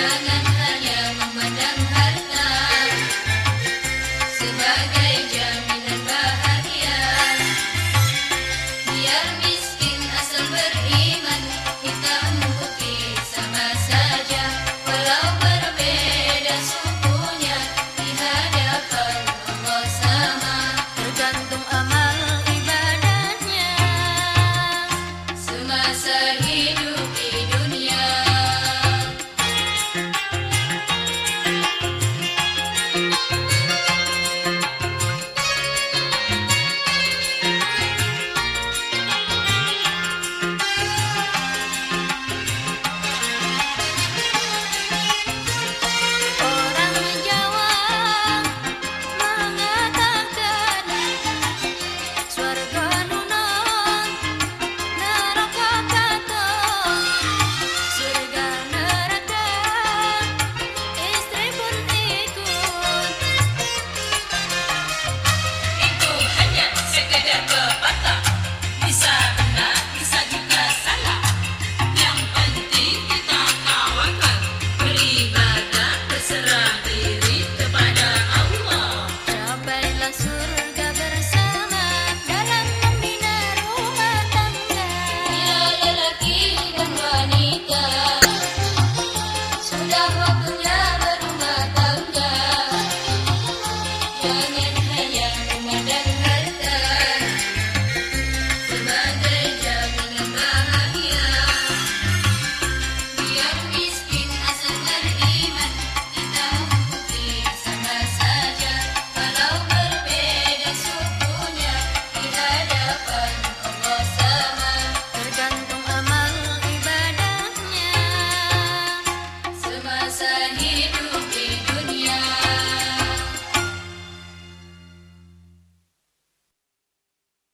Yeah. la suerte.